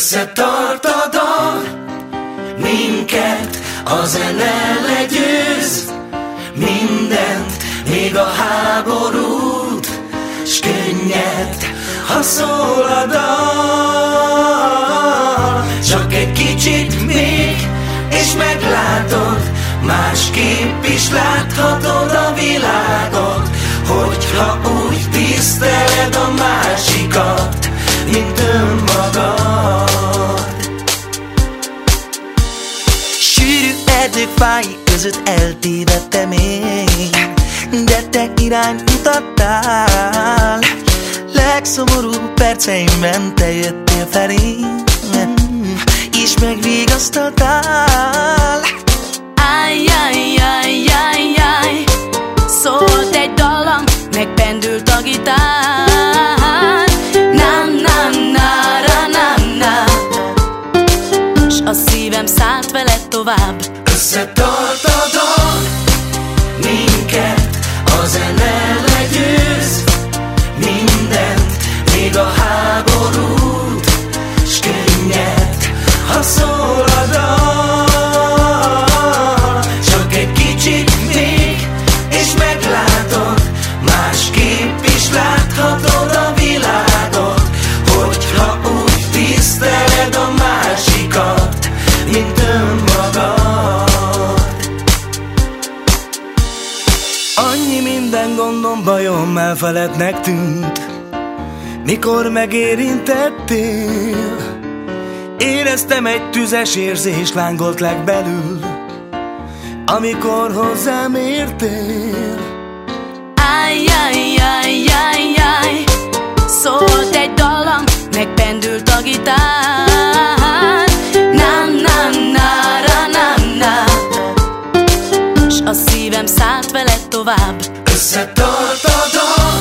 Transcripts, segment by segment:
Összetart a Minket a zene legyőz Mindent, még a háborút S könnyed, ha szól a dal. Csak egy kicsit még, és meglátod Másképp is láthatod a világot Hogyha úgy tiszteled a másikat Mint fái között eltévedtem én. De te irány mutattál Legszomorúbb perceimben te jöttél felém És megvigasztaltál tovább Összetart a Minket. A zene legyőz Mindent, még a háborút S könnyed, ha szól a dal. Csak egy kicsit még, és meglátod Másképp is láthatod a világot Hogyha úgy tiszteled a másikat Mint önmagad minden gondom, bajom elfelednek tűnt. Mikor megérintettél? Éreztem egy tüzes érzés lángolt legbelül Amikor hozzám értél Összetart a dal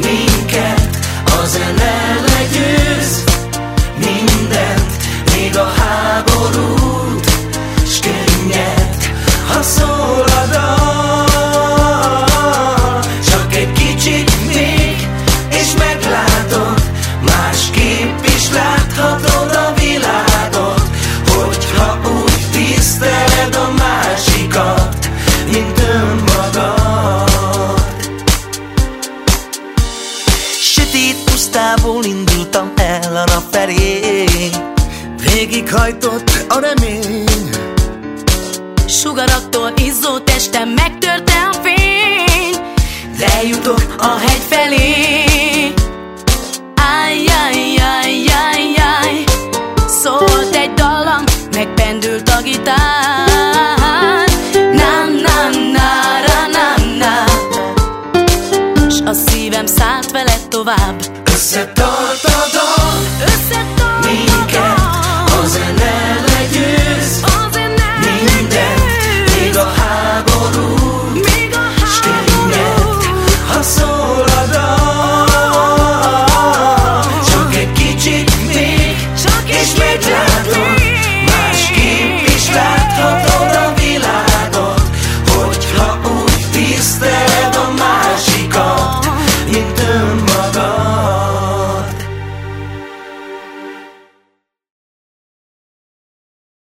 Minket a zene Végighajtott a remény. Sugaraktól izzó testem megtörte a fény. De jutok a hegy felé. Ájjájjájjájjáj Szólt egy dallam, megpendült a gitár. Na na na ra na na. S a szívem szállt veled tovább. Összetart a dal struggle